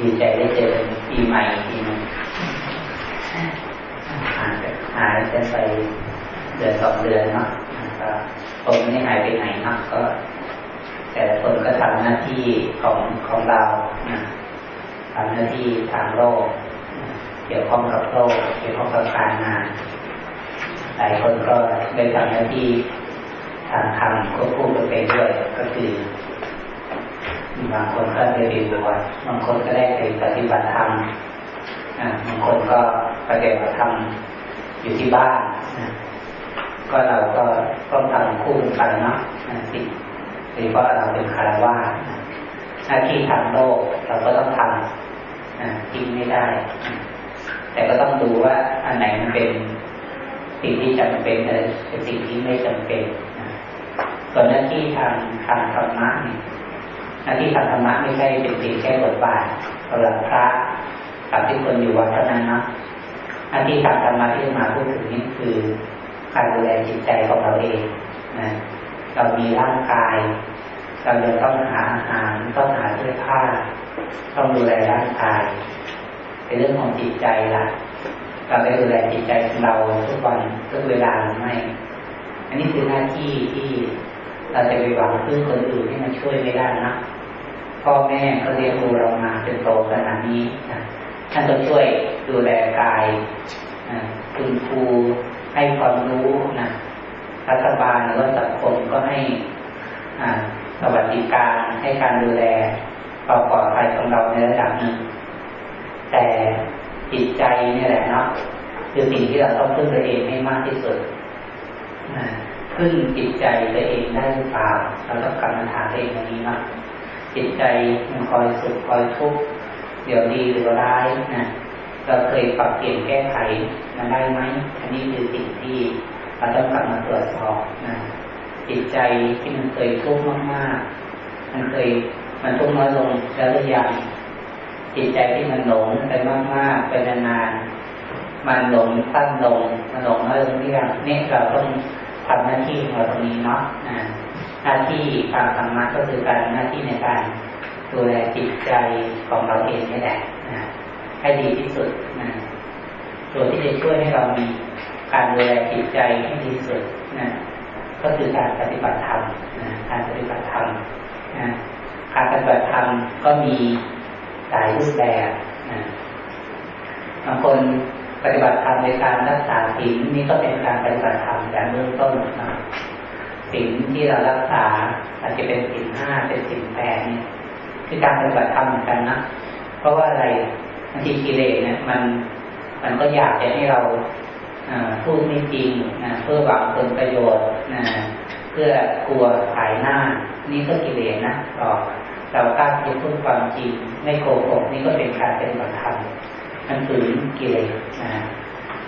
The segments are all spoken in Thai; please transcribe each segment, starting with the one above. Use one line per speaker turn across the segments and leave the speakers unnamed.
ดีใจได้เจอปีใหม่ปีนึงหายหายจะไปเดือนสองเดือนเนาะก็ผมไม่ได้หายไปไหนเนาะก็ แต่คนก็ทำหน้าที่ของของเราทำหน้าที่ทางโลก เกี่ยวข้องกับโลกเกี่ยวข้องกับการงานหลายคนก็ได้ทำหน้าที่ทางธรรมควบคู่กันไปด้วยก็คือ บางคนก็ได้เรียนรู้บางคนก็ได้ไปปฏิบัติธรรมบางคนก็ปฏิบัติธรรมอยู่ที่บ้านก็เราก็ต้องทำคู่กันเนาะสิ่งโดยเฉพาะเราเป็นคารวะหน้าที่ทางโลกเราก็ต้องทำทิ้งไม่ได้ แต่ก็ต้องดูว่าอันไหนมันเป็นสิ่งที่จำเป็นอะไรเป็นสิ่งที่ไม่จำเป็นส่วนหน้าที่ทางทางธรรมะเนี่ย น้าที่ทางธรรมะไม่ใช่เป็นเพียงแค่บทบาทสำหรับพระกับที่คนอยู่วัดเท่านั้นนะหน้าที่ทางธรรมะที่มาพูดถึงนี้คือการดูแลจิตใจของเราเองนะเรามีร่างกายเราจะต้องหาอาหารต้องหาเสื้อผ้า ต้องดูแลร่างกายเป็นเรื่องของจิตใจละเราได้ดูแลจิตใจของเราทุกวันทุกเวลาหรือไม่ อันนี้คือหน้าที่ที่เราจะไปหวังพึ่งคนอื่นที่มาช่วยไม่ได้นะ พ่อแม่เขาเลี้ยงดูเรามาจนโตขนาดนี้ท่านก็ช่วยดูแลกายคุณครูให้ความรู้นะรัฐบาลหรือว่าสังคมก็ให้สวัสดิการให้การดูแลความปลอดภัยของเราในระดับหนึ่งแต่จิตใจนี่แหละเนาะคือสิ่งที่เราต้องพึ่งตัวเองให้มากที่สุดพึ่งจิตใจตัวเองได้หรือเปล่าเราต้องกลับมาถามตัวเองอย่างนี้เนาะ จิตใจมันคอยสุขคอยทุกข์เดี๋ยวดีหรือร้ายนะเราเคยปรับเปลี่ยนแก้ไขมันได้ไหมอันนี้คือสิ่งที่เราต้องกลับมาตรวจสอบนะจิตใจที่มันเคยทุกข์มากๆ มันเคยมันทุกข์น้อยลงแล้วหรือยังจิตใจที่มันหลงไปมากๆไปนานๆมันหลงตั้นลงมันหลงน้อยลงหรือยังนี่เราต้องทำหน้าที่ของเราตรงนี้เนาะ หน้าที่ทางธรรมะก็คือการหน้าที่ในการดูแลจิตใจของเราเองนี่แหละให้ดีที่สุดนะตัวที่จะช่วยให้เรามีการดูแลจิตใจให้ดีที่สุดนะก็คือการปฏิบัติธรรมนะการปฏิบัติธรรมนะการปฏิบัติธรรมก็มีหลายรูปแบบนะบางคนปฏิบัติธรรมในการรักษาศีลนี่ก็เป็นการปฏิบัติธรรมอย่างเบื้องต้นนะ ศีลที่เรารักษาอาจจะเป็นศีลห้าเป็นศีลแปดนี่คือการปฏิบัติธรรมเหมือนกันนะเพราะว่าอะไรบางทีกิเลสเนี่ยมันมันก็อยากจะให้เราพูดไม่จริงนะเพื่อหวังผลประโยชน์นะเพื่อกลัวขายหน้า นี่ก็กิเลสนะต่อเรากล้าที่พูดความจริงไม่โกหกนี่ก็เป็นการเป็นบัตธรรมมันฝืนกิเลสนะ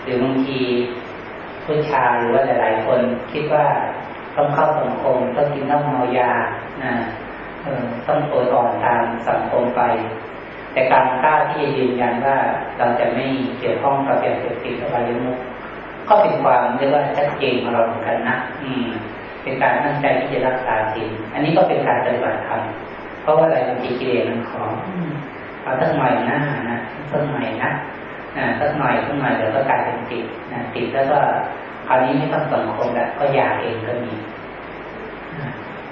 หรือบางทีผู้ชายหรือว่าหลายๆคนคิดว่า ต้องเข้าสังคมต้องกินต้องเมายานะต้องโดอ่อนตามสังคมไป แต่การกล้าที่จะยืนยันว่าเราจะไม่เกี่ยวข้องกับยาเสพติดอะไรมุกก็เป็นความเรียกว่าชัดเจนของเราเหมือนกันนะอืม เป็นการตั้งใจที่จะรักษาศีลอันนี้ก็เป็นการปฏิบัติธรรมเพราะว่าอะไรบางทีกิเลสมันขอเอาสักหน่อยนะนะสักหน่อยนะนะสักหน่อยสักหน่อยเดี๋ยวก็กลายเป็นติดนะติดแล้วก็ ราวนี้ไม่ต้องสังคมแล้วก็อยากเองก็มี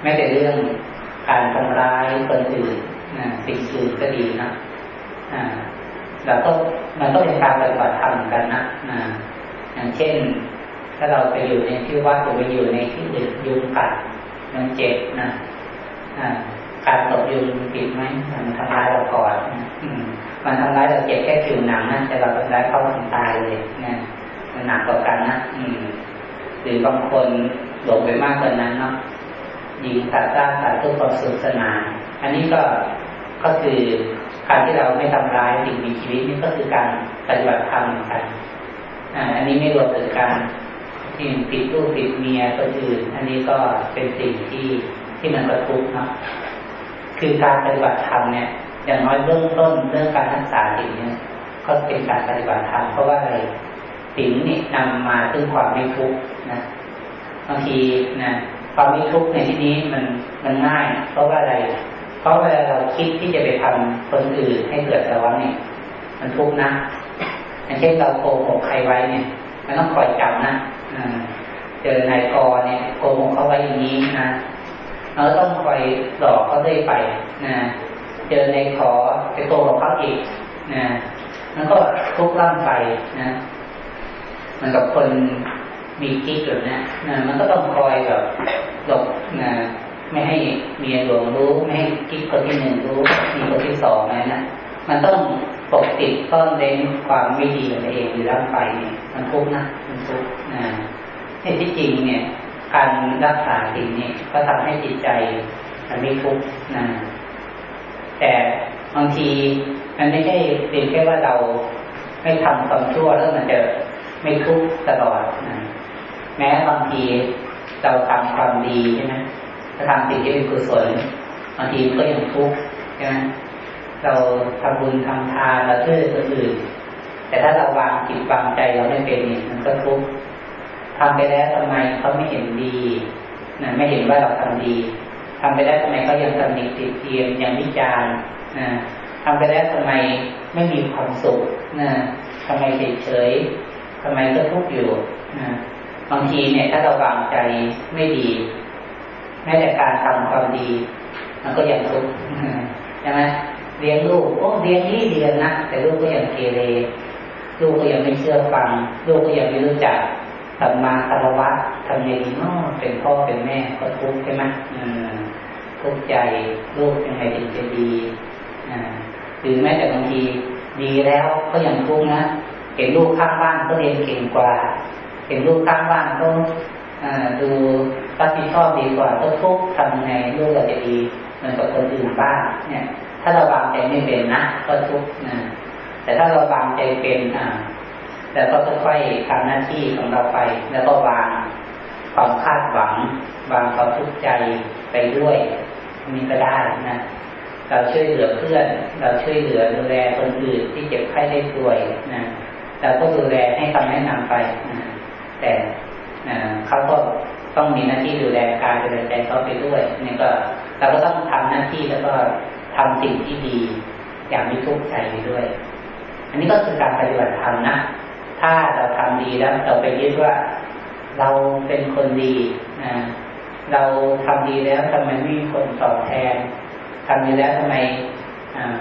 แม้แต่เรื่องการทำร้ายคนอื่นนะสิ่งอื่นก็ดีนะเราก็มันก็เป็นการปฏิบัติธรรมกันนะอย่างเช่น ถ้าเราไปอยู่ในที่วัดหรือไปอยู่ในที่อื่นยุงกัดมันเจ็บนะการตกยุงผิดไหมมันทำร้ายเราก่อนมันทำร้ายเราเจ็บแค่ผิวหนังนะแต่เราทำร้ายเขาถึงตายเลยนะ หนักกว่ากันนะหรือบางคนหลงไปมากกว่านั้นเนาะยิงสัตว์ร้าสัตว์เพื่อความสุขสนานอันนี้ก็ก็คือการที่เราไม่ทำร้ายสิ่งมีชีวิตนี่ก็คือการปฏิบัติธรรมเหมือนกันอันนี้ไม่รวมถึงการที่ติดลูกติดเมียคนอื่นอันนี้ก็เป็นสิ่งที่ที่มันกระทุกเนาะคือการปฏิบัติธรรมเนี่ย อย่างน้อยเบื้องต้นเรื่องการรักษาสิ่งเนี่ยก็เป็นการปฏิบัติธรรมเพราะว่าอะไร สิ่งนี้นำมาซึ่งความไม่ทุกข์นะบางทีนะความไม่ทุกข์ในที่นี้มันมันง่าย เพราะว่าอะไร เพราะเวลาเราคิดที่จะไปทำคนอื่นให้เกิดร้อนเนี่ย มันทุกข์นะอย่างเช่นเราโกหกใครไว้เนี่ย มันต้องคอยจำนะเจอนายกเนี่ยโกหกเขาไว้อย่างนี้นะเราต้องคอยหลอกเขาได้ไปนะเจอในขอไปโกหกเขาอีกนะมันก็ทุกข์ร่างไปนะ มันกับคนมีกิ๊กอยู่นะนะมันก็ต้องคอยแบบหลบนะไม่ให้เมียหลวงรู้ ไม่ให้กิ๊กคนที่หนึ่งรู้มีคนที่สองอะไรนะมันต้องปกปิดต้อนเล้นความไม่ดีของตัวเองอยู่ร่างไปเนี่ยมันทุกข์นะมันทุกข์นะที่จริงเนี่ย การรักษาสิ่งนี้ก็ทำให้จิตใจมันไม่ทุกข์นะแต่บางทีมันไม่ใช่เป็นแค่ว่าเราไม่ทำความชั่วแล้วมันจะ ไม่ทุกข์ตลอดนะแม้บางทีเราทำความดีใช่ไหมถ้าทำสิ่งที่เป็นกุศลบางทีก็ยังทุกข์ใช่ไหมเราทำบุญทำทานเราช่วยคนอื่น แต่ถ้าเราวางจิตวางใจเราไม่เป็นเนี่ยมันก็ทุกข์ทำไปแล้วทำไมเขาไม่เห็นดีนะไม่เห็นว่าเราทำดีทำไปแล้วทำไมเขายังตำหนิติดเตียนยังวิจารณ์นะทำไปแล้วทำไมไม่มีความสุขนะทำไมเฉยเฉย ทำไมก็ทุกข์อยู่บางทีเนี่ย ถ้าเราวางใจไม่ดีแม้แต่การทำความดี มันก็ยังทุกข์ใช่ไหมเลี้ยงลูกโอ้เลี้ยงนี่เดียนนะแต่ลูกก็ยังเกเรลูกก็ยังไม่เชื่อฟัง ลูกก็ยังไม่รู้จักธรรมาคารวะทำไงดีนาะเป็นพ่อเป็นแม่ก็ทุกข์ใช่ไหมทุกข์ใจลูกยังไงถึงจะดีหรือแม้แต่บางทีดีแล้วก็ยังทุกข์นะ เห็นลูกข้างบ้านก็เรียนเก่งกว่า เห็นลูกข้างบ้านก็ดูรับผิดชอบดีกว่าก็ทุกทำยังไงลูกเราจะดีเหมือนกับคนอื่นบ้างเนี่ย ถ้าเราวางใจไม่เป็นนะก็ทุกนะแต่ถ้าเราวางใจเป็นอ่าแล้วก็ค่อยๆทำหน้าที่ของเราไป แล้วก็วางความคาดหวัง วางความทุกข์ใจไปด้วยนี่ก็ได้นะเราช่วยเหลือเพื่อน เราช่วยเหลือดูแลคนอื่นที่เจ็บไข้ได้ป่วยนะ เราก็ดูแลให้คำแนะนำไป แต่เขาก็ต้องมีหน้าที่ดูแลกายดูแลใจเขาไปด้วยนี่ก็เราก็ต้องทำหน้าที่แล้วก็ทำสิ่งที่ดี อย่างมีทุกข์ใจไปด้วย อันนี้ก็คือการปฏิบัติธรรมนะ ถ้าเราทำดีแล้วเราไปยึดว่า เราเป็นคนดีนะเราทำดีแล้วทำไมไม่มีคนตอบแทนทำดีแล้วทำไม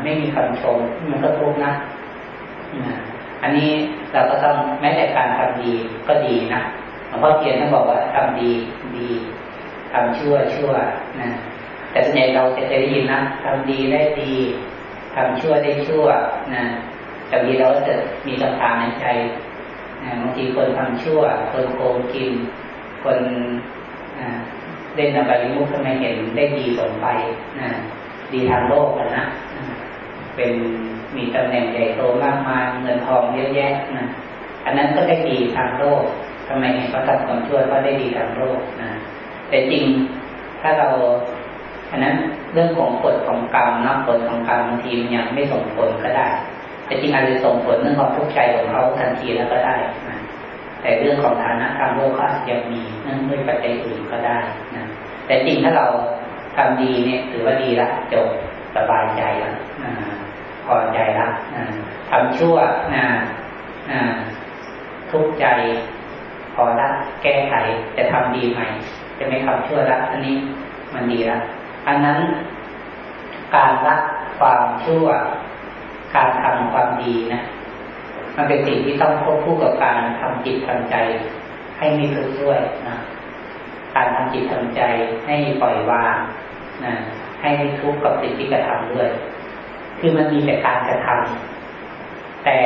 ไม่มีคำชมมันก็ทุกข์นะ อันนี้เราก็ต้องแม้แต่การทำดีก็ดีนะหลวงพ่อเทียนท่านบอกว่าทำดีดีทำชั่วชั่วนะแต่ส่วนใหญ่เราจะได้ยินนะทำดีได้ดีทำชั่วได้ชั่วนะแต่ทีเราก็จะมีคำถามในใจบางทีคนทำชั่ว คนโกงกิน คนเล่นอบายมุขทำไมเห็นได้ดีสมไปดีทางโลกกันนะเป็น มีตำแหน่งใหญ่โตมากมายเงินทองเยอะแยะนะอันนั้นก็ได้ดีทางโลกทำไมเขาทำความชั่วก็ได้ดีทางโลกนะแต่จริงถ้าเราอันนั้นเรื่องของกฎของกรรมนะผลของกรรมบางทีมันยังไม่ส่งผลก็ได้ แต่จริงอาจจะส่งผลเรื่องความทุกข์ใจของเขาทันทีแล้วก็ได้นะแต่เรื่องของฐานะทางโลกก็อาจจะยังมีเนื่องด้วยปัจจัยอื่นก็ได้นะแต่จริงถ้าเราทำดีเนี่ยถือว่าดีละจบสบายใจแล้วพ อใจละทำชั่วนะทุกข์ใจพอละแก้ไขจะทำดีใหม่ จะไม่ทำชั่วละอันนี้มันดีละอันนั้นการละความชั่ว การทำความดีนะมันเป็นสิ่งที่ต้องควบคู่กับการทำจิตทำใจ ให้มีทุขด้วยนะการทำจิตทำใจให้ปล่อยวางนะให้มีทุกข์กับสิ่งที่กระทำด้วย คือมันมีแต่การกระทำแต่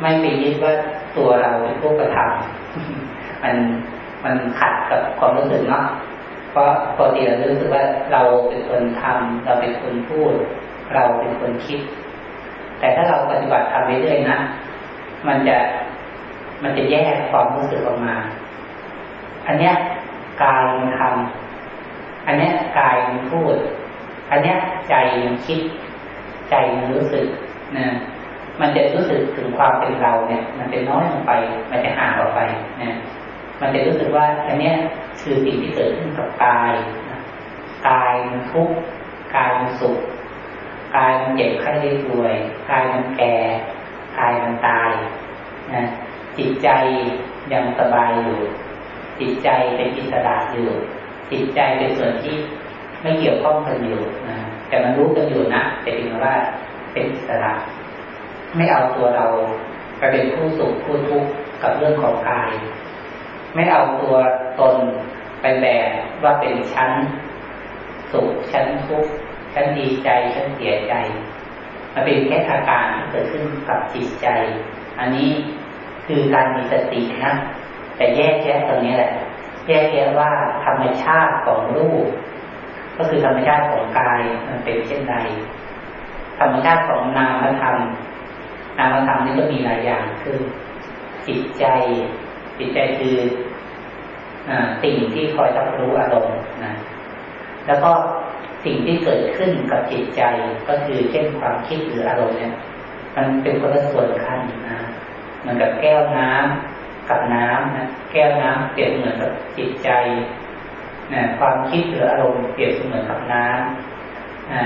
ไม่ไปยึดว่าตัวเราเป็นผู้กระทำมันมันขัดกับความรู้สึกเนาะเพราะปกติเรารู้สึกว่าเราเป็นคนทำเราเป็นคนพูด เราเป็นคนคิด แต่ถ้าเราปฏิบัติทำเรื่อยๆนะมันจะมันจะแยกความรู้สึกออกมา อันเนี้ยกายมันทำอันเนี้ยกายมันพูด อันเนี้ยใจมันคิด ใจมันรู้สึกนะมันจะรู้สึกถึงความเป็นเราเนี่ย มันจะน้อยลงไป มันจะห่างออกไปนะมันจะรู้สึกว่าอันเนี้ยคือสิ่งที่เกิดขึ้นกับกายกายมันทุกข์กายมันสุขกายมันเจ็บไข้ได้ป่วยกายมันแก่กายมันตายนะจิตใจยังสบายอยู่ จิตใจเป็นอิสระอยู่ จิตใจเป็นส่วนที่ไม่เกี่ยวข้องกันอยู่นะ แต่มันรู้กันอยู่นะแต่ถึงว่าเป็นอิสระไม่เอาตัวเราไปเป็นผู้สุขผู้ทุกข์กับเรื่องของกาย ไม่เอาตัวตนไปแบกว่าเป็นชั้นสุขชั้นทุกข์ชั้นดีใจชั้นเสียใจมันเป็นแค่อาการที่เกิดขึ้นกับจิตใจ อันนี้คือการมีสตินะแต่แยกแยะตรงนี้แหละ แยกแยะว่าธรรมชาติของรูป ก็คือธรรมชาติของกายมันเป็นเช่นใด ธรรมชาติของนามธรรม นามธรรมนี่ก็มีหลายอย่างคือจิตใจ จิตใจคือสิ่งที่คอยรับรู้อารมณ์นะ แล้วก็สิ่งที่เกิดขึ้นกับจิตใจก็คือเช่นความคิดหรืออารมณ์เนี่ย มันเป็นคนละส่วนกันนะมันกับแก้วน้ำกับน้ำนะแก้วน้ำเปรียบเหมือนกับจิตใจ นะความคิดหรืออารมณ์เปรียบเหมือนกับน้ำนะ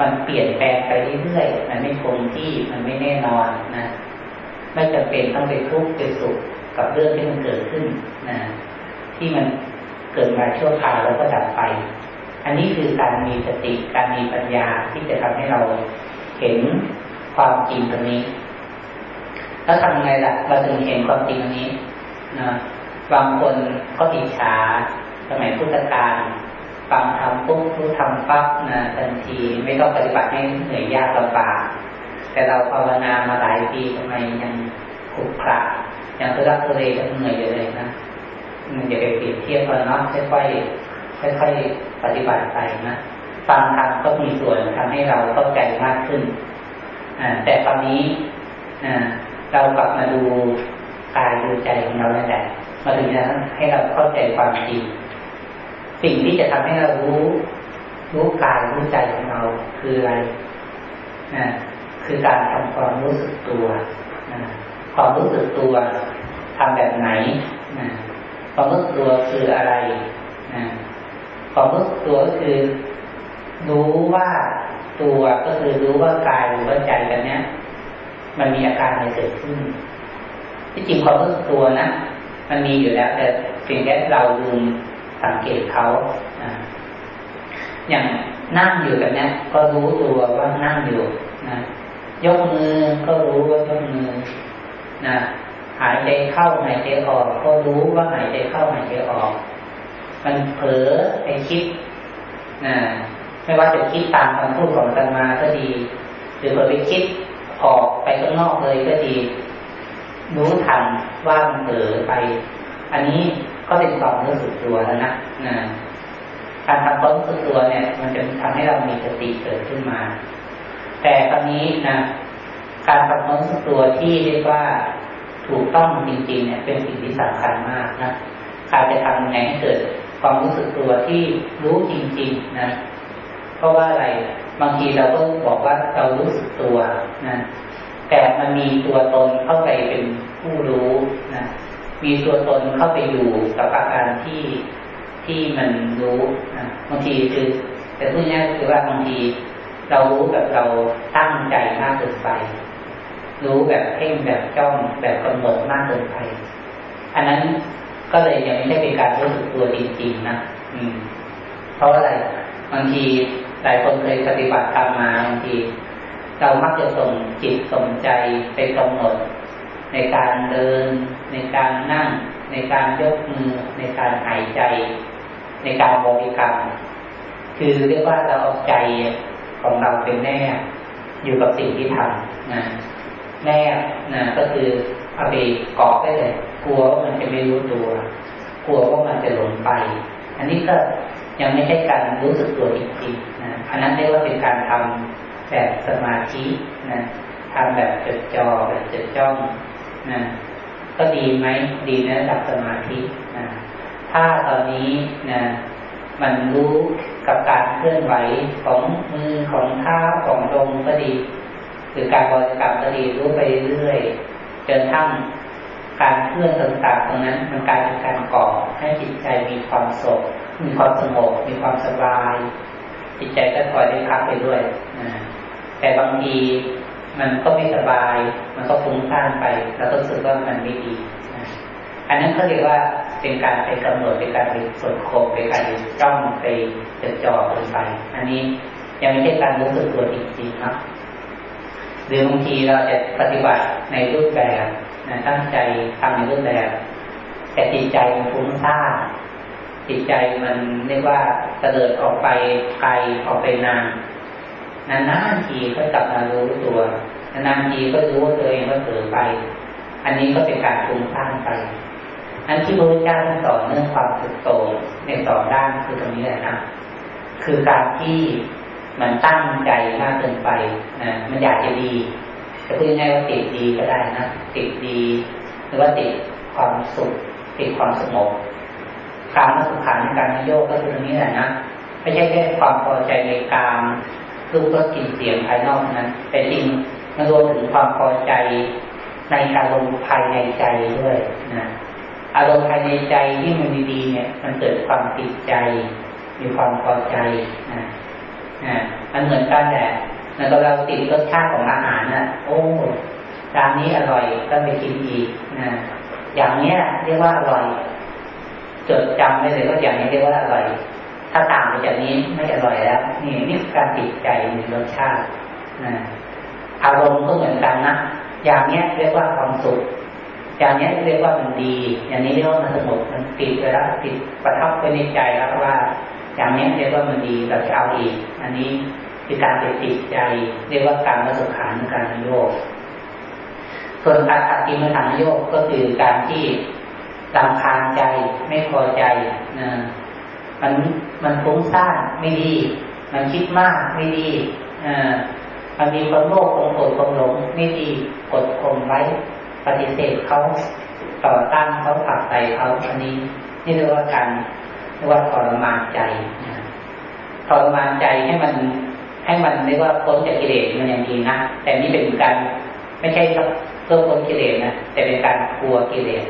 มันเปลี่ยนแปลงไปเรื่อยๆมันไม่คงที่มันไม่แน่นอนนะไม่จำเป็นต้องไปทุกข์ไปสุขกับเรื่องที่มันเกิดขึ้นนะที่มันเกิดมาชั่วคราวแล้วก็ดับไป อันนี้คือการมีสติการมีปัญญาที่จะทำให้เราเห็นความจริงตรงนี้ แล้วทำไงล่ะเราจึงเห็นความจริงตรงนี้นะบางคนก็อิจฉา สมัยพุทธกาลฟังทำปุ๊บรู้ทำปั๊บนะทันทีไม่ต้องปฏิบัติให้เหนื่อยยากลำบากแต่เราภาวนามาหลายปีทำไมยังขุกขระยังทุรักทุเลยังเหนื่อยอยู่เลยนะมันจะไปเปรียบเทียบกันเนาะค่อยๆค่อยๆปฏิบัติไปนะฟังธรรมก็มีส่วนทำให้เราเข้าใจมากขึ้นแต่ตอนนี้เรากลับมาดูกายดูใจของเราแล้วแหละมาถึงจะให้เราเข้าใจความจริง สิ่งที่จะทำให้เรารู้ รู้กายรู้ใจของเราคืออะไรนะคือการทำความรู้สึกตัวนะความรู้สึกตัวทำแบบไหนนะความรู้สึกตัวคืออะไรนะความรู้สึกตัวก็คือ รู้ว่าตัวก็คือรู้ว่ากายหรือว่าใจกันเนี้ยมันมีอาการอะไรเกิดขึ้น ที่จริงความรู้สึกตัวนะมันมีอยู่แล้วแต่สิ่งที่เราลืม สังเกตเขาอย่างนั่งอยู่แบบนี้ก็รู้ตัวว่านั่งอยู่นะยกมือก็รู้ว่ายกมือนะหายใจเข้าหายใจออก ก็รู้ว่าหายใจเข้าหายใจออก มันเผลอไปคิดนะไม่ว่าจะคิดตามคำพูดของธรรมาก็ดี หรือเผลอไปคิดออกไปข้างนอกเลยก็ดี รู้ทันว่ามันเผลอไป อันนี้ ก็เป็นความรู้สึกตัวแล้วนะนะการทำความรู้สึกตัวเนี่ย มันจะทำให้เรามีสติเกิดขึ้นมา แต่ตอนนี้นะการทำความรู้สึกตัวที่เรียกว่าถูกต้องจริงๆเนี่ย เป็นสิ่งที่สำคัญมากนะการจะทำยังไงให้เกิดความรู้สึกตัวที่รู้จริง ๆ นะ เพราะว่าอะไรบางทีเราก็บอกว่าเรารู้สึกตัวนะแต่มันมีตัวตนเข้าไปเป็นผู้รู้นะ มีตัวตนเข้าไปอยู่กับอาการที่ที่มันรู้นะบางทีคือ แต่พูดง่ายคือว่าบางทีเรารู้แบบเราตั้งใจมากเกินไป รู้แบบเพ่งแบบจ้องแบบกำหนดมากเกินไป อันนั้นก็เลยยังไม่ได้เป็นการรู้สึกตัวจริงๆนะอืม เพราะอะไรบางทีหลายคนเคยปฏิบัติตามมาบางที เรามักจะส่งจิตส่งใจไปกำหนด ในการเดิน ในการนั่ง ในการยกมือ ในการหายใจ ในการบริกรรม คือเรียกว่าเราเอาใจของเราเป็นแน่อยู่กับสิ่งที่ทำนะแน่นะก็คือเอาไปเกาะได้เลยกลัวว่ามันจะไม่รู้ตัว กลัวว่ามันจะหลงไป อันนี้ก็ยังไม่ใช่การรู้สึกตัวจริงๆนะอันนั้นเรียกว่าเป็นการทำแบบสมาธินะทำแบบจดจ่อแบบจดจ้อง นะก็ดีไหมดีในระดับสมาธินะถ้าตอนนี้นะมันรู้กับการเคลื่อนไหวของมือของเท้าของลมก็ดี หรือการบริกรรมก็ดีรู้ไปเรื่อยจนทั้งการเคลื่อนต่างๆตรงนั้น มันกลายเป็นการก่อให้จิตใจมีความสุขมีความสงบมีความสบายจจิตใจก็คอยได้พักไปด้วยนะแต่บางที มันก็ไม่สบาย มันก็ฟุ้งซ่านไปแล้วก็รู้สึกว่ามันไม่ดีอันนั้นเขาเรียกว่าเป็นการไปกำหนดเป็นการไปสดโคบเป็นการไปจ้องไปจดจ่อลงไป อันนี้ยังไม่ใช่การรู้สึกตัวจริงๆครับหรือบางทีเราจะปฏิบัติในรูปแบบนะตั้งใจทำในรูปแบบ แต่จิตใจมันฟุ้งซ่านจิตใจมันเรียกว่าเสดิดออกไปไกลออกไปนาน นานๆทีก็กลับมารู้ตัวนานๆทีก็รู้ว่าตัวเองก็เผลอไป อันนี้ก็เป็นการฟุ้งซ่านไปอันที่พระพุทธเจ้าสอนเรื่องความสุดโต่งในสองด้านคือตรงนี้แหละนะคือการที่มันตั้งใจมากเกินไปนะมันอยากจะดีจะพูดง่ายว่าติดดีก็ได้นะติดดี หรือว่าติดความสุขติดความสงบการมาสุขันการนโยกก็คือตรงนี้แหละนะไม่ใช่แค่ความพอใจในการ รูปรสกลิ่นเสียงภายนอกนั้น แต่จริงมันรวมถึงความพอใจในอารมณ์ภายในใจด้วยนะอารมณ์ภายในใจที่มันดีๆเนี่ย มันเกิดความติดใจ มีความพอใจนะนะมันเหมือนกันแหละแล้วเราติดรสชาติของอาหารนะ่ะ โอ้ร้านนี้อร่อยก็ไปกินอีกนะอย่างเนี้ยเรียกว่าอร่อยจดจำได้เลยว่าอย่างนี้เรียกว่าอร่อย ถ้าต่างไปจากนี้ไม่อร่อยแล้ว นี่นี่การติดใจในรสชาตินะอารมณ์ก็เหมือนกันนะอย่างเนี้ยเรียกว่าความสุข อย่างนี้เรียกว่ามันดี อย่างนี้เรียกว่ามันสงบมันติดไปแล้วติดประทับไปในใจแล้วว่า อย่างนี้เรียกว่ามันดีเราจะเอาอีก อันนี้คือการไปติดใจ เรียกว่าการมาสุขานการโยกส่วนการตัดกิมทางโยกก็คือการที่รำคาญใจไม่พอใจนะ มันมันฟุ้งซ่านไม่ดี มันคิดมากไม่ดีอ่ามันมีความโลภความโกรธความหลงไม่ดีกดข่มไว้ ปฏิเสธเขาต่อต้านเขาผักใส่เขาอันนี้ นี่เรียกว่าการเรียกว่าทรมานใจทรมานใจให้มัน ให้มันเรียกว่าพ้นจากกิเลสมันยังดีนะแต่นี่เป็นการไม่ใช่เพื่อพ้นกิเลสนะแต่เป็นการกลัวกิเลส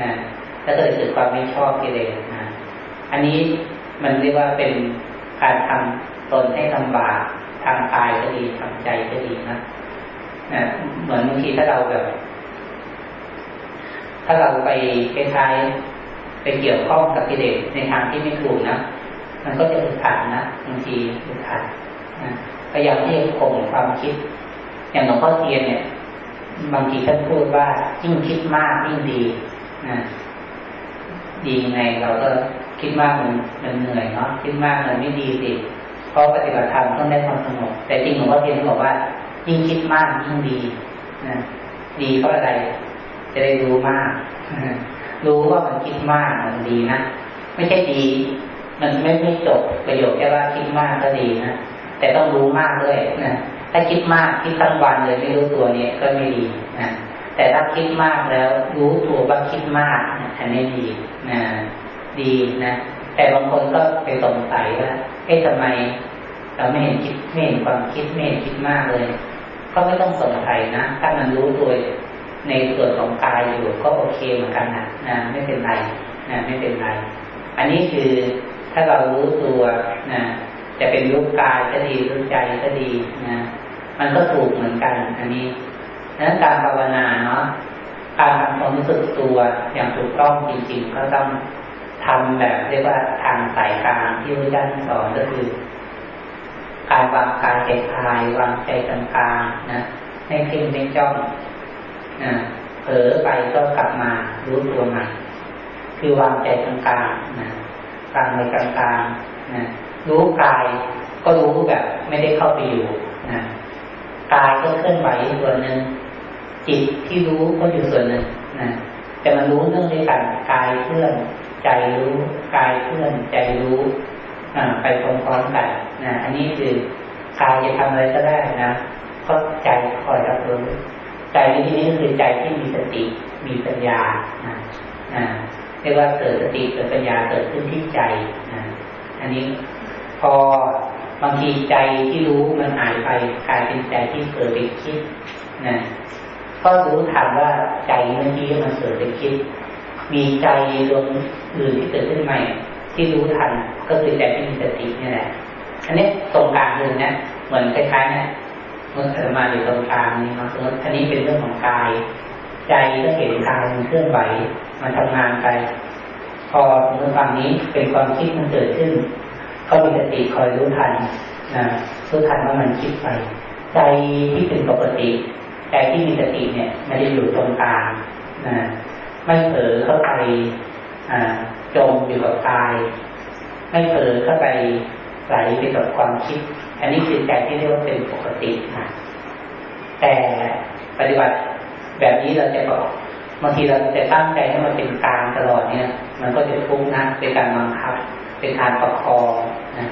นะแล้วก็เลยเกิดความไม่ชอบกิเลสนะอันนี้ มันเรียกว่าเป็นการทำตนให้ลำบากทางกายก็ดีทางใจก็ดีนะนะเหมือนบางทีถ้าเราแบบ ถ้าเราไปคล้ายๆไปเกี่ยวข้องกับกิเลสในทางที่ไม่ถูกนะมันก็จะอึดอัดนะบางทีอึดอัดนะพยายามที่จะข่มความคิด อย่างหลวงพ่อเทียนเนี่ย บางทีท่านพูดว่ายิ่งคิดมากยิ่งดีนะดียังไงเราก็ คิดมากมันมันเหนื่อยเนาะคิดมากมันไม่ดีสิเพราะปฏิบัติธรรมต้องได้ความสงบแต่จริงหลวงพ่อเทียนบอกว่ายิ่งคิดมากยิ่งดีนะดีเพราะอะไร จะได้รู้มาก รู้ว่ามันคิดมากมันดีนะไม่ใช่ดี มันไม่ไม่จบประโยคแค่ว่าคิดมากก็ดีนะแต่ต้องรู้มากด้วยนะถ้าคิดมากคิดทั้งวันเลยไม่รู้ตัวนี้ก็ไม่ดีนะแต่ถ้าคิดมากแล้วรู้ตัวว่าคิดมากอันนี้ดีนะ ดีนะแต่บางคนก็ไปสงสัยว่าเอ๊ะทำไม เราไม่เห็นคิดไม่เห็นความคิดไม่เห็นคิดมากเลย ก็ไม่ต้องสงสัยนะ ถ้ามันรู้ตัวในส่วนของกายอยู่ก็โอเคเหมือนกันนะนะไม่เป็นไรนะไม่เป็นไร อันนี้คือถ้าเรารู้ตัวนะจะเป็นรูปกายก็ดีรูปใจก็ดีนะมันก็ถูกเหมือนกัน อันนี้นั้นการภาวนาเนาะการทำความรู้สึกตัวอย่างถูกต้องจริง ๆ ก็ต้อง ทำแบบเรียกว่าทางสายกลางที่พระเจ้าสอนก็คือ การวางกายใจคลายวางใจกลางนะให้เพ่งไม่จ้องนะเผลอไปก็กลับมารู้ตัวใหม่คือวางใจกลางนะกลางในกลางๆนะรู้กายก็รู้แบบไม่ได้เข้าไปอยู่นะกายก็เคลื่อนไหวส่วนหนึ่งจิตที่รู้ก็อยู่ส่วนหนึ่งนะแต่มันรู้เรื่องด้วยกันกายเคลื่อน ใจรู้กายเคลื่อนใจรู้ไปพร้อมๆกันนะอันนี้คือกายจะทำอะไรก็ได้นะก็ใจคอยรับรู้ใจในที่นี้คือใจที่มีสติมีปัญญานะเรียกว่าเกิดสติเกิดปัญญาเกิดขึ้นที่ใจนะอันนี้พอบางทีใจที่รู้มันหายไปกลายเป็นใจที่เกิดไปคิดนะก็รู้ทันว่าใจเมื่อกี้มันเกิดไปคิด มีใจดวงอื่นที่เกิดขึ้นใหม่ ที่รู้ทันก็คือใจที่มีสตินี่แหละอันนี้ตรงกลางเลยนะเหมือนคล้ายๆเนี่ยมันธรรมาอยู่ตรงกลางนี่เนาะสมมติอันนี้เป็นเรื่องของกาย ใจก็เห็นกายมันเคลื่อนไหวมันทำงานไป พอสมมติฝั่งนี้เป็นความคิดมันเกิดขึ้น ก็มีสติคอยรู้ทันนะรู้ทันว่ามันคิดไป ใจที่เป็นปกติ ใจที่มีสติเนี่ยมันจะอยู่ตรงกลางนะ ไม่เผลอเข้าไปจมอยู่กับกาย ไม่เผลอเข้าไปไหลไปกับความคิด อันนี้คือใจที่เรียกว่าเป็นปกตินะแต่ปฏิบัติแบบนี้เราจะบอกบางทีเราจะตั้งใจให้มันเป็นกลางตลอดเนี่ย มันก็จะทุกข์นะเป็นการบังคับ เป็นการประคองนะ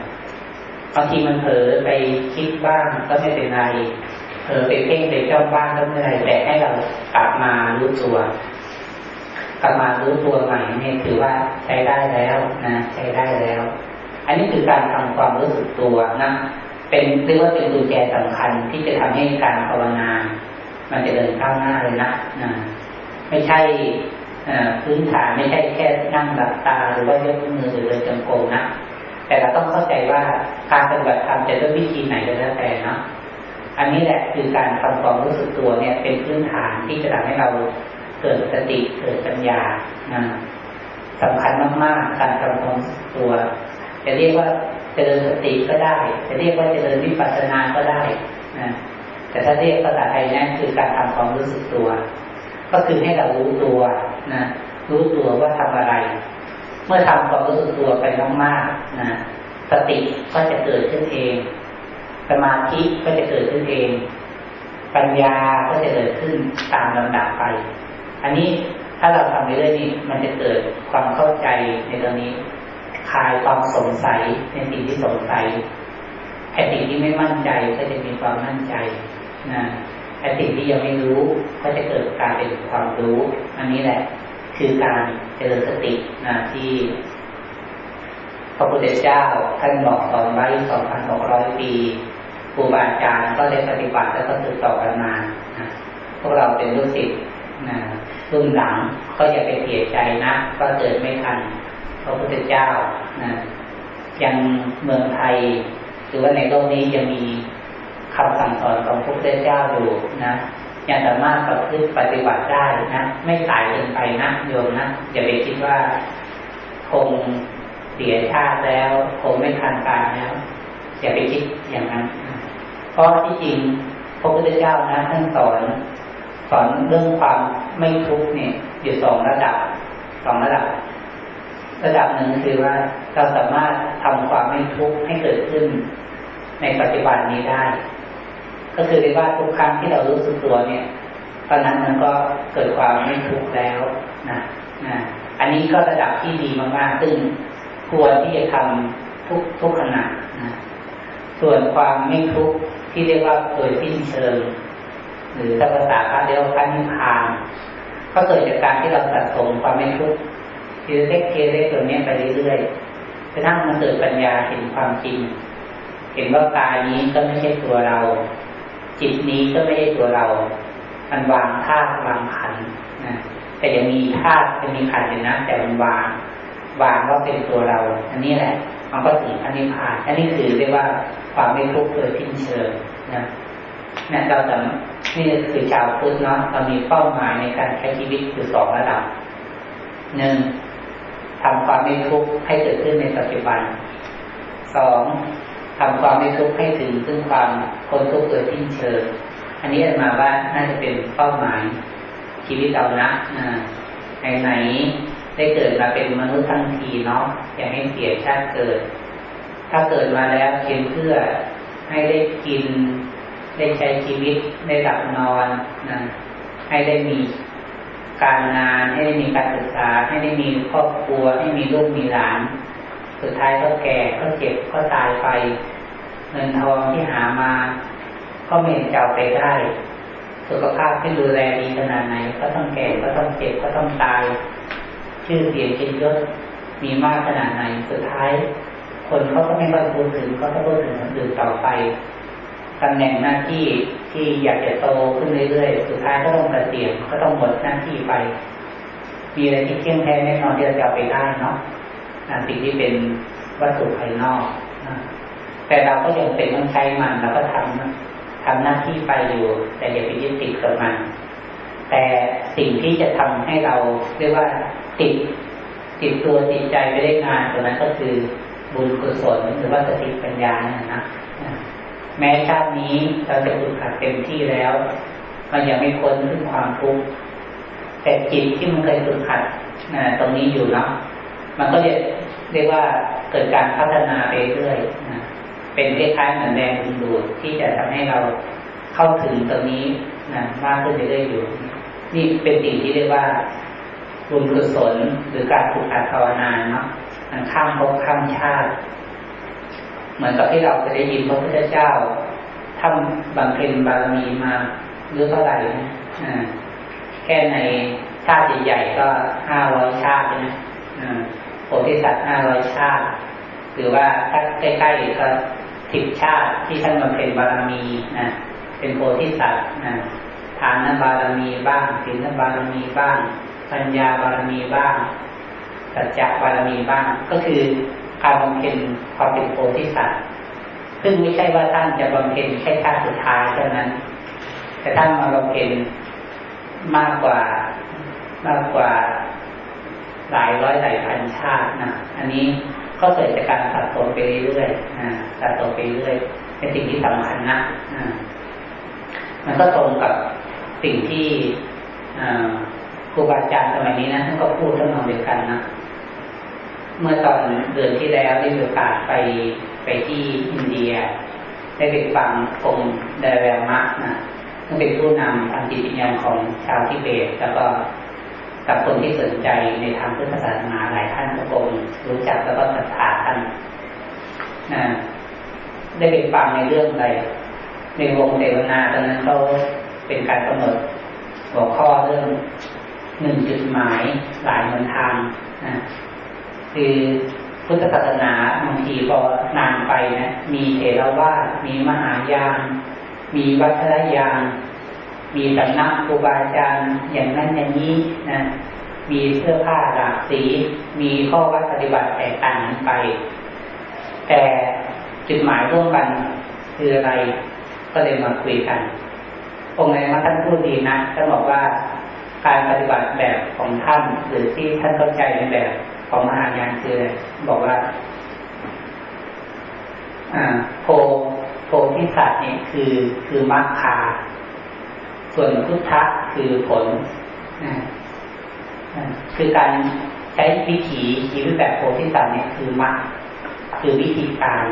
บางทีมันเผลอไปคิดบ้างก็ไม่เป็นไรเผลอไปเพ่งไปจ้องบ้างก็ไม่เป็นไรแต่ให้เรากลับมารู้ตัว ลับมารู้ตัวใหม่เนี่ยถือว่าใช้ได้แล้วนะ ใช้ได้แล้ว อันนี้คือการทำความรู้สึกตัวนะเป็นเรียกว่าเป็นตัวแกสำคัญที่จะทำให้การภาวนา มันจะเดินข้างหน้าเลยนะนะไม่ใช่พื้นฐานไม่ใช่แค่นั่งหลับตาหรือว่ายกมือหรือเดินจงกรมนะแต่เราต้องเข้าใจว่าการปฏิบัติธรรมจะด้วยวิธีไหนก็แล้วแต่เนาะอันนี้แหละคือการทำความรู้สึกตัวเนี่ย เป็นพื้นฐานที่จะทำให้เรา กิดสติเกิดปัญญานะสำคัญมากๆ การทำความตัว จะเรียกว่าเจริญสติก็ได้ จะเรียกว่าเจริญวิปัสสนาก็ได้นะแต่ถ้าเรียกภาษาไทยนั่นคือการทำความรู้สึกตัว ก็คือให้เรารู้ตัวนะรู้ตัวว่าทำอะไร เมื่อทำความรู้สึกตัวไปมากๆนะสติก็จะเกิดขึ้นเอง สมาธิก็จะเกิดขึ้นเอง ปัญญาก็จะเกิดขึ้นตามลำดับไป อันนี้ถ้าเราทำไปเรื่อยนี่มันจะเกิดความเข้าใจในตรงนี้คลายความสงสัยในสิ่งที่สงสัยไอ้สิ่งที่ไม่มั่นใจก็จะมีความมั่นใจนะไอ้สิ่งที่ยังไม่รู้ก็จะเกิดการเป็นความรู้ อันนี้แหละ คือการเจริญสตินะที่พระพุทธเจ้าท่านบอกตอนไว้สองพันหกร้อยปีครูบาอาจารย์ก็ได้ปฏิบัติแล้วก็สืบต่อกันมาพวกเราเป็นลูกศิษย์ นะรุ่นหลังก็อย่าไปเสียใจนะก็เกิดไม่ทันพระพุทธเจ้านะยังเมืองไทยหรือว่าในโลกนี้ยังมีคำสั่งสอนของพระพุทธเจ้าอยู่นะยังสามารถประพฤติปฏิบัติได้นะไม่สายเกินไปนะโยมนะอย่าไปคิดว่าคงเสียชาติแล้วคงไม่ทันการแล้วอย่าไปคิดอย่างนั้น เพราะที่จริงพระพุทธเจ้านะท่านสอน สอนเรื่องความไม่ทุกข์เนี่ยอยู่สองระดับสองระดับ ระดับหนึ่งคือว่าเราสามารถทำความไม่ทุกข์ให้เกิดขึ้น ในปัจจุบันนี้ได้ ก็คือเรียกว่าทุกครั้งที่เรารู้สึกตัวเนี่ยตอนนั้นมันก็เกิดความไม่ทุกข์แล้วนะนะอันนี้ก็ระดับที่ดีมากๆซึ่งควรที่จะทำทุกทุกขณะนะส่วนความไม่ทุกข์ที่เรียกว่าโดยสิ้นเชิง หรือภาษาพระเรียกว่าพระนิพพานก็เกิดจากการที่เราสะสมความไม่ทุกข์ทีเล็กเกเรตัวนี้ไปเรื่อยๆกระทั่งมันเกิดปัญญาเห็นความจริง เห็นว่ากายนี้ก็ไม่ใช่ตัวเรา จิตนี้ก็ไม่ใช่ตัวเรา มันวางธาตุวางขันนะแต่ยังมีธาตุยังมีขันอยู่นะ แต่มันวาง วางว่าเป็นตัวเรา อันนี้แหละ มันก็ถึงอันนี้ผ่าน อันนี้คือเรียกว่าความไม่ทุกข์โดยสิ้นเชิงนะเนี่ยเราจะ นี่คือชาวพุทธเนาะเรามีเป้าหมายในการใช้ชีวิตคือสองระดับหนึ่งทำความไม่ทุกข์ให้เกิดขึ้นในปัจจุบันสองทำความไม่ทุกข์ให้ถึงซึ่งความคนทุกข์โดทิ้นเชิงอันนี้มาว่าน่าจะเป็นเป้าหมายชีวิตเรานะไหนไหนได้เกิดมาเป็นมนุษย์ทั้งทีเนาะอย่าให้เสียชาติเกิด ถ้าเกิดมาแล้วเพียงเพื่อให้ได้กิน ได้ใช้ชีวิตได้หลับนอนนะให้ได้มีการงาน ให้ได้มีการศึกษา ให้ได้มีครอบครัว ให้มีลูกมีหลาน สุดท้ายก็แก่ก็เจ็บก็ตายไปเงินทองที่หามา ก็ไม่เจ้าไปได้ สุขภาพที่ดูแลดีขนาดไหน ก็ต้องแก่ก็ต้องเจ็บก็ต้องตาย ชื่อเสียงชินยศมีมากขนาดไหนสุดท้าย คนเขาก็ไม่ค่อยพูดถึงเขาก็พูดถึงคนอื่นต่อไป ตำแหน่งหน้าที่ที่อยากจะโตขึ้นเรื่อยๆ สุดท้ายก็ต้องเกษียณก็ต้องหมดหน้าที่ไป มีอะไรที่เที่ยงแท้แน่นอนที่เราจะไปได้เนาะสิ่งที่เป็นวัตถุภายนอกแต่เราก็ยังเป็นต้องใช้มันเราก็ทำทำหน้าที่ไปอยู่ แต่อย่าไปยึดติดกับมัน แต่สิ่งที่จะทำให้เราเรียกว่าติดติดตัวติดใจไปได้งานตรงนั้นก็คือบุญกุศลหรือว่าสติปัญญาเนะนะ แม้ชาตินี้เราจะฝึกหัดเต็มที่แล้ว มันยังไม่พ้นถึงความทุกข์แต่จิตที่มันเคยฝึกหัดตรงนี้อยู่แล้วมันก็เรียกเรียกว่าเกิดการพัฒนาไปเรื่อยนะเป็นคล้ายๆเหมือนแรงดึงดูดที่จะทำให้เราเข้าถึงตรงนี้นะมากขึ้นเรื่อยๆอยู่ นี่เป็นสิ่งที่เรียกว่าบุญกุศลหรือการฝึกหัดภาวนาเนาะมันข้ามภพข้ามชาติ เหมือนกับที่เราเคยได้ยินพระพุทธเจ้าทำบำเพ็ญบารมีมาหรือเท่าไหร่นะแค่ในชาติใหญ่ๆก็ห้าร้อยชาตินะโพธิสัตว์ห้าร้อยชาติ หรือว่าถ้าใกล้ๆก็สิบชาติที่ท่านบำเพ็ญบารมีนะเป็นโพธิสัตว์นะทานบารมีบ้างศีลบารมีบ้าง ปัญญาบารมีบ้างสัจจะบารมีบ้าง ก็คือ การบำเพ็ญความเป็นโพธิสัตว์ซึ่งไม่ใช่ว่าท่านจะบำเพ็ญแค่ชาติสุดท้ายเท่านั้น แต่ท่านมาบำเพ็ญมากกว่ามากกว่าหลายร้อยหลายพันชาตินะอันนี้ก็เกิดจากการสะสมไปเรื่อยๆสะสมไปเรื่อยเป็นสิ่งที่สำคัญนะมันก็ตรงกับสิ่งที่ครูบาอาจารย์สมัยนี้นะท่านก็พูดเรื่องนองเดียวกันนะ เมื่อตอนเดือนที่แล้วได้มีโอกาสไปไปที่อินเดีย ได้ไปฟังองค์เดรแวมะนะท่าเป็นผู้นำทางจิตวิญญาณของชาวทิเบตแล้วก็กับคนที่สนใจในทางพุทธศาสนาหลายท่านก็คงรู้จักแล้วก็ศรัทธาท่านนะได้ไปฟังในเรื่องอะไรในวงเทวนาตอนนั้นเขาเป็นการกำหนดหัวข้อเรื่องหนึ่งจุดหมายหลายหนทางนะ คือพุทธศาสนาบางทีพอนานไปนะมีเทรวาสมีมหายานมีวัชรยานมีสำนักครูบาอาจารย์อย่างนั้นอย่างนี้นะมีเสื้อผ้าหลากสี มีข้อวัดปฏิบัติแตกต่างกันไป แต่จุดหมายร่วมกันคืออะไรก็เลยมาคุยกัน องค์ไหนมาท่านพูดดีนะท่านบอกว่าการปฏิบัติแบบของท่านหรือที่ท่านเข้าใจในแบบ ของมหายานคืออะไรบอกว่าโพโพธิสัตว์เนี่ยคือคือมรรคา ส่วนพุทธะคือผลคือการใช้วิถีชีวิตแบบโพธิสัตว์เนี่ยคือมรรคคือวิธีการ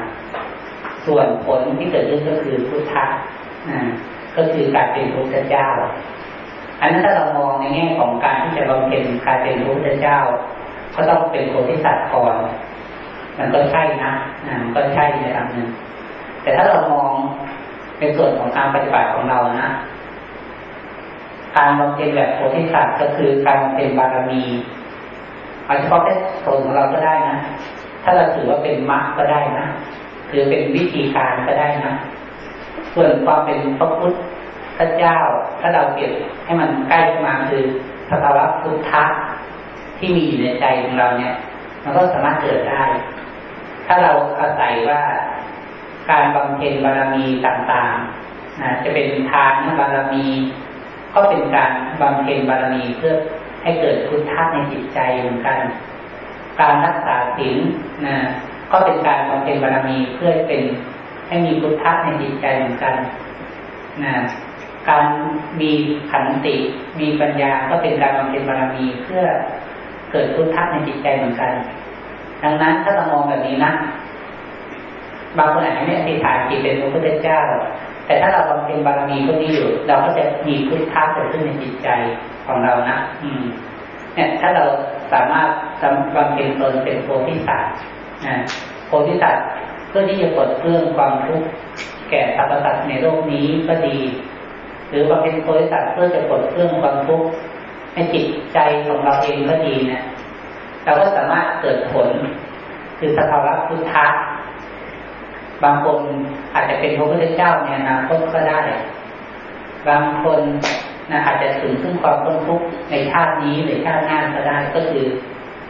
ส่วนผลที่เกิดขึ้นก็คือพุทธะก็คือการเป็นพระเจ้า อันนั้นถ้าเรามองในแง่ของการที่จะบำเพ็ญการเป็นพระเจ้า ก็ต้องเป็นโพธิสัตว์ก่อนมันก็ใช่นะมันก็ใช่ในทางหนึ่งแต่ถ้าเรามองในส่วนของการปฏิบัติของเรานะ การบำเพ็ญแบบโพธิสัตว์ก็คือการบำเพ็ญบารมีอาเฉพาะแค่ส่วนของเราก็ได้นะ ถ้าเราถือว่าเป็นมรรคก็ได้นะถือเป็นวิธีการก็ได้นะ ส่วนความเป็นพระพุทธเจ้า ถ้าเราเก็บให้มันใกล้มาคือสภาวะพุทธะ ที่มีอยู่ในใจของเราเนี่ยมันก็สามารถเกิดได้ ถ้าเราอาศัยว่าการบำเพ็ญบารมีต่างๆนะจะเป็นทานบารมี ก็เป็นการบำเพ็ญบารมีเพื่อให้เกิดพุทธะในจิตใจเหมือนกัน การรักษาศีลนะก็เป็นการบำเพ็ญบารมีเพื่อเป็นให้มีพุทธะในจิตใจเหมือนกันนะการมีขันติ มีปัญญาก็เป็นการบำเพ็ญบารมีเพื่อ เกิดพุทธะในจิตใจเหมือนกัน ดังนั้นถ้าเรามองแบบนี้นะบางคนอาจจะไม่อธิษฐานจิตเป็นพระพุทธเจ้า แต่ถ้าเราบำเพ็ญบารมีพวกนี้อยู่ เราก็จะมีพุทธะเกิดขึ้นในจิตใจของเรานะอืม เนี่ย ถ้าเราสามารถบำเพ็ญตนเป็นโพธิสัตว์นะโพธิสัตว์เพื่อที่จะปลดเปลื้องความทุกข์แก่สรรพสัตว์ในโลกนี้ก็ดี หรือบำเพ็ญโพธิสัตว์เพื่อจะปลดเปลื้องความทุกข์ ในจิตใจของเราเองก็ดีนะเราก็สามารถเกิดผล คือสภาวะพุทธะบางคนอาจจะเป็นพระพุทธเจ้าในอนาคตก็ได้ บางคนนะอาจจะถึงซึ่งความพ้นทุกข์ในชาตินี้หรือชาติหน้าก็ได้ก็คือ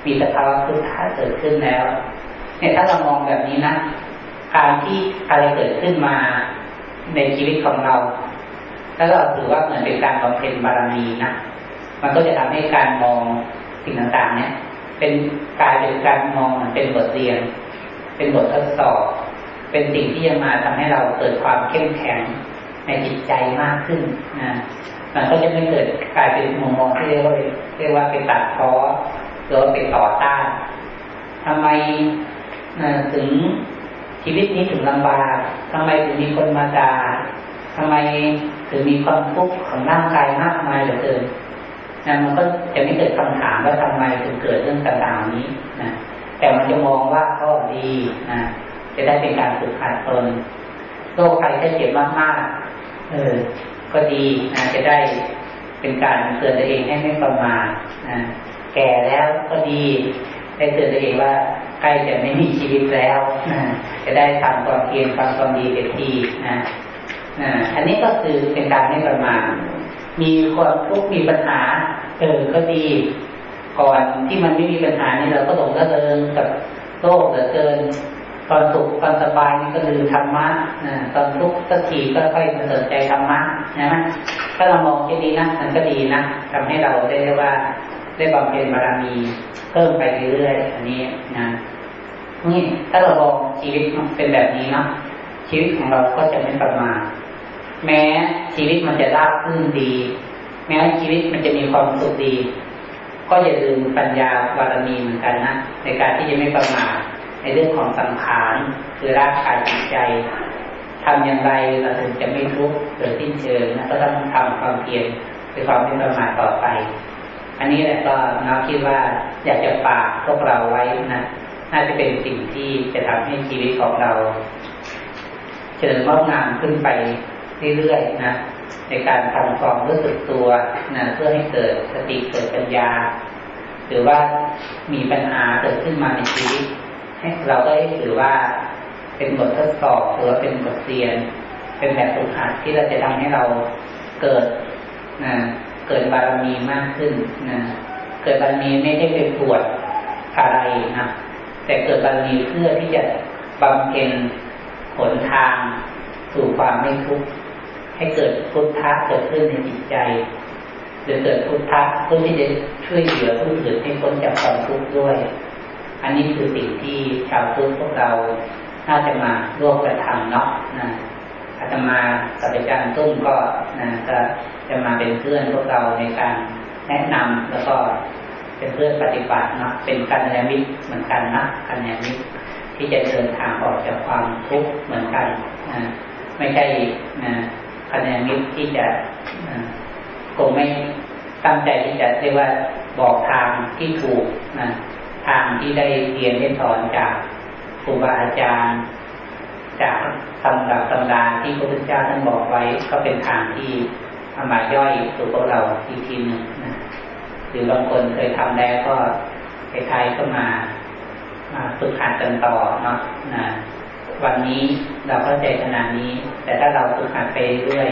มีสภาวะพุทธะเกิดขึ้นแล้วเนี่ยถ้าเรามองแบบนี้นะการที่อะไรเกิดขึ้นมาในชีวิตของเรา แล้วเราถือว่าเหมือนเป็นการบำเพ็ญบารมีนะ มันก็จะทำให้การมองสิ่งต่างๆ เนี่ย เป็นกลายเป็นการมองมันเป็นบทเรียน เป็นบททดสอบ เป็นสิ่งที่จะมาทำให้เราเกิดความเข้มแข็งในจิตใจมากขึ้นนะมันก็จะไม่เกิดกลายเป็นมุมมองที่เรียกว่าเรียกว่าเป็นตัดท้อหรือว่าเป็นต่อต้านทำไมถึงชีวิตนี้ถึงลำบากทำไมถึงมีคนมาด่าทำไมถึงมีความทุกข์ของร่างกายมากมายเหลือเกิน นะมันก็จะไม่เกิดคำถามว่าทำไมถึงเกิดเรื่องต่างๆนี้นะแต่มันจะมองว่าก็ดีนะจะได้เป็นการฝึกหัดตนโรคภัยแค่เจ็บมากๆเออก็ดีนะจะได้เป็นการเตือนตัวเองให้ไม่ประมาทนะแก่แล้วก็ดี ได้เตือนตัวเองว่าใกล้จะไม่มีชีวิตแล้วนะจะได้ทำความเพียรทำความดีเต็มที่นะนะอันนี้ก็คือเป็นการไม่ประมาท มีความทุกข์มีปัญหาเออก็ดี ก่อนที่มันไม่มีปัญหานี่เราก็หลงระเริงกับโลกเหลือเกินตอนสุขตอนสบายนี่ก็ลืมธรรมะนะตอนทุกข์สักทีก็ค่อยสนใจธรรมะนะมถ้าเรามองแค่นี้นะมันก็ดีนะทำให้เราได้เรียกว่า ได้บำเพ็ญบารมีเพิ่มไปเรื่อยๆอันนี้นะนี่ถ้าเรามองชีวิตเป็นแบบนี้เนาะชีวิตของเราก็จะไม่ประมาท แม้ชีวิตมันจะราบรื่นดี แม้ชีวิตมันจะมีความสุขดี ก็อย่าลืมปัญญาบารมีเหมือนกันนะในการที่จะไม่ประมาทในเรื่องของสังขารคือร่างกายจิตใจทำอย่างไรเราถึงจะไม่ทุกข์หรือสิ้นเชิงนะก็ต้องทำความเพียรด้วยความไม่ประมาทต่อไป อันนี้แหละก็น้าคิดว่าอยากจะฝากพวกเราไว้นะน่าจะเป็นสิ่งที่จะทำให้ชีวิตของเรา เจริญงอกงามขึ้นไป เรื่อยๆนะในการทำความรู้สึกตัวนะเพื่อให้เกิดสติเกิดปัญญา หรือว่ามีปัญหาเกิดขึ้นมาในชีวิตเราก็ถือว่าเป็นบททดสอบหรือว่าเป็นบทเรียน เป็นแบบฝึกหัดที่เราจะทำให้เราเกิดนะเกิดบารมีมากขึ้นนะเกิดบารมีไม่ได้เป็นปวดอะไรนะแต่เกิดบารมีเพื่อที่จะบำเพ็ญหนทางสู่ความไม่ทุกข์ ให้เกิดพุทธะเกิดขึ้นในจิตใจหรือเกิดพุทธะเพื่อที่จะช่วยเหลือผู้อื่นให้พ้นจากความทุกข์ด้วย อันนี้คือสิ่งที่ชาวพุทธพวกเราน่าจะมาร่วมกันทำเนาะนะอาตมาสัจารย์ตุ้มก็นะจะจะมาเป็นเพื่อนพวกเราในการแนะนำแล้วก็เป็นเพื่อนปฏิบัตินะเป็นกันแนมิตเหมือนกันนะกันแนมิตที่จะเดินทางออกจากความทุกข์เหมือนกันนะไม่ใช่นะ คะแนนมิตรที่จะคงไม่ตั้งใจที่จะเรียกว่าบอกทางที่ถูกนะทางที่ได้เรียนได้สอนจากครูบาอาจารย์ จากตำรับตำราที่พระพุทธเจ้าท่านบอกไว้ ก็เป็นทางที่เอามาย่อยสู่พวกเราอีกทีหนึ่งนะหรือบางคนเคยทำแล้วก็ใครๆก็มาฝึกหัดกันต่อเนาะนะ วันนี้เราเข้าใจขนาดนี้ แต่ถ้าเราฝึกหัดไปเรื่อย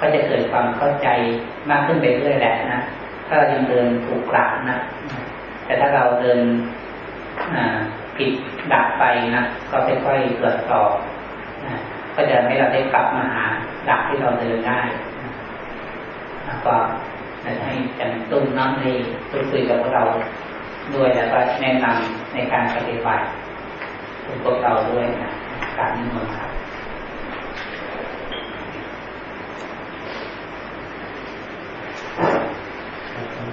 ก็จะเกิดความเข้าใจมากขึ้นไปเรื่อยแหละนะถ้าเรายังเดินถูกกลับนะแต่ถ้าเราเดินผิดดับไปนะก็ค่อยๆตรวจสอบก็จะไม่เราได้กลับมาหาหลักที่เราเดินได้แล้วก็ให้จันตุ้มน้องให้พูดคุยกับพวกเราด้วยแล้วก็แนะนำในการปฏิบัติ พวกเราด้วยนะการนิมนต์ครับ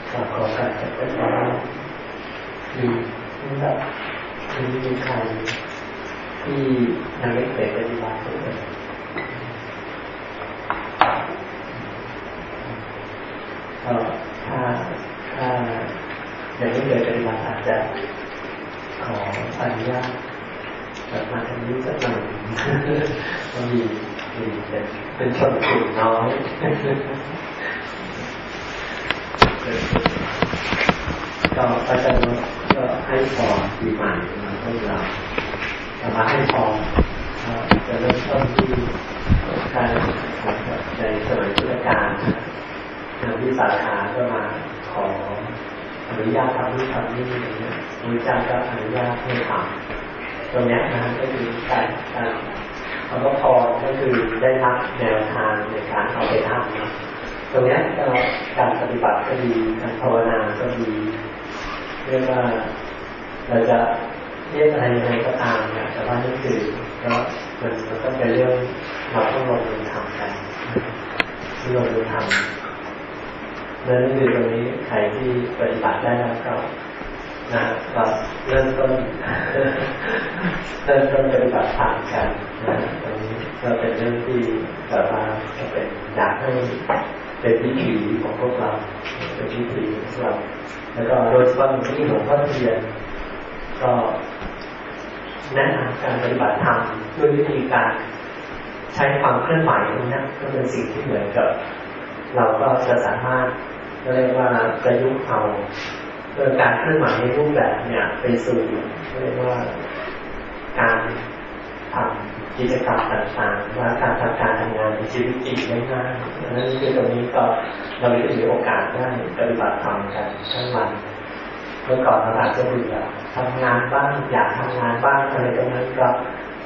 ขอขอการจัดการมีแบบมีมีใครที่ยังไม่เคยปฏิบัติเลยก็ถ้าถ้ายังไม่เคยปฏิบัติอาจจะขออนุญาต แบบมาทำนี้สักหน่อยก็มีมีเป็นชนกลุ่มน้อยก็อาจารย์ก็ให้พรปีใหม่มาให้เราแต่มาให้พรจะเริ่มต้นที่การในสมัยพุทธกาลทางวิสาขาก็มาขออนุญาตทำที่ทำนี่อย่างเงี้ยพระเจ้าก็อนุญาตให้ทำ ตรงนี้นะก็คือการกาคำว่าพอก็คือได้รับแนวทางในการเอาไปทำนะตรงนี้ก็การปฏิบัติก็ดีการภาวนาก็ดีเรียกว่าเราจะเรียกอะไรยังไงก็ตามเนี่ยแต่ว่านี่คือก็มันมันก็เป็นเรื่องเราต้องลงมือทำกันลงมือทำนั่นคือตรงนี้ใครที่ปฏิบัติได้แล้วก็ นะครับเริ่มต้นเริ่มต้นปฏิบัติธรรมกันนะตรงนี้ก็เป็นเรื่องที่แบบว่าจะเป็นอยากให้เป็นวิถีของพวกเราเป็นวิถีของเราแล้วก็โดยเฉพาะอย่งที่หลวงพ่อเทียนก็แนะนำการปฏิบัติธรรมด้วยวิธีการใช้ความเคลื่อนไหวนะก็เป็นสิ่งที่เหมือนกับ เราก็จะสามารถเรียกว่าประยุกต์เอา เรื่องการเคลื่อนไหวในรูปแบบเนี่ยไปสู่เรียกว่าการทำกิจกรรมต่างๆว่าการทำการทำงานในชีวิตจริงได้ง่ายนั่นคือตรงนี้ก็เราได้มีโอกาสได้ปฏิบัติธรรมกันทั้งวันเมื่อก่อนเราอาจจะเบื่อทำงานบ้างอยากทำงานบ้างอะไรตรงนั้นก็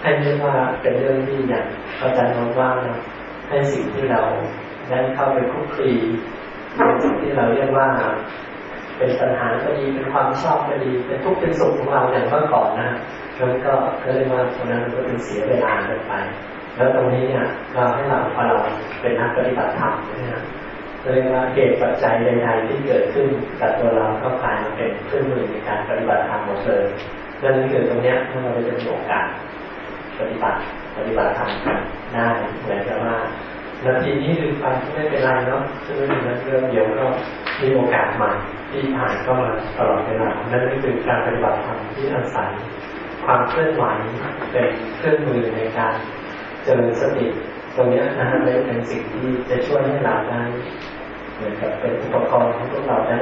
ให้เรียกว่าเป็นเรื่องที่อย่างเข้าใจว่างๆให้สิ่งที่เราได้เข้าไปคุกคีเป็นสิ่งที่เราเรียกว่า เป็นปัญหาก็ดีเป็นความชอบก็ดีเป็นทุกข์เป็นสุขของเราอย่างเมื่อก่อนนะมันก็ก็เลยว่าตรงนั้นก็เป็นเสียเวลาเกินไป แล้วตรงนี้เนี่ยเราให้เราพอเราเป็นนักปฏิบัติธรรมเนี่ยเรียกว่าเหตุปัจจัยใดๆที่เกิดขึ้นกับตัวเราก็กลายมาเป็นเครื่องมือในการปฏิบัติธรรมหมดเลยนั่นคือตรงนี้ถ้าเราจะมีโอกาสปฏิบัติปฏิบัติธรรมกันได้เหมือนกับว่านาทีนี้ลืมไปไม่เป็นไรเนาะซึ่งไม่เป็นเรื่องเดียวก็มีโอกาสใหม่ ที่ผ่านก็มาตลอดเวลานั่นก็คือการปฏิบัติธรรมที่อาศัยความเคลื่อนไหวเป็นเครื่องมือในการเจริญสติตรงนี้นะฮะเป็นสิ่งที่จะช่วยให้เราได้เหมือนกับเป็นอุปกรณ์ที่พวกเราได้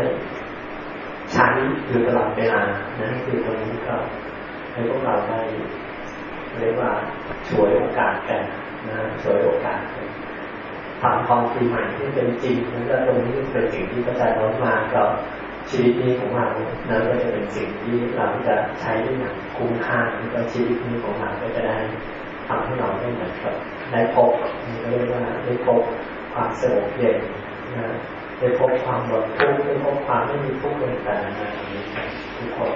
ใช้อยู่ตลอดเวลานั่นคือตรงนี้ก็ให้พวกเราได้เรียกว่าช่วยโอกาสกันนะช่วยโอกาส ทำความปีใหม่ที่เป็นจริงแล้วก็ตรงนี้เป็นสิ่งที่กระจายออกมากับชีวิตนี้ของเรานั่นก็จะเป็นสิ่งที่เราจะใช้ได้อย่างคุ้มค่าแล้วก็ชีวิตนี้ของเราก็จะได้ทำให้เราได้เหมือนกับได้พบเรียกว่าได้พบความสงบเย็นนะได้พบความหมดทุกข์ได้พบความไม่มีทุกข์ในแต่ละนาทีทุกคน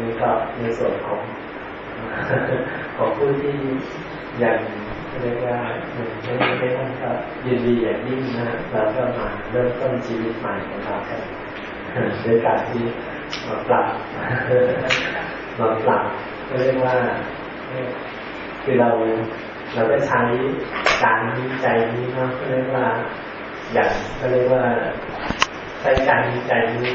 นี่ก็ในส่วนของของผู้ที่ยัง เรียกว่าไม่ไม่ไม่ต้องก็ยินดีอย่างยิ่งนะเราก็มาเริ่มต้นชีวิตใหม่ของเรากันด้วยการที่มาปรับมาปรับก็เรียกว่าคือเราเราก็ใช้การวิจัยนี้เนาะเรียกว่าอย่างก็เรียกว่าใช้การวิจัยนี้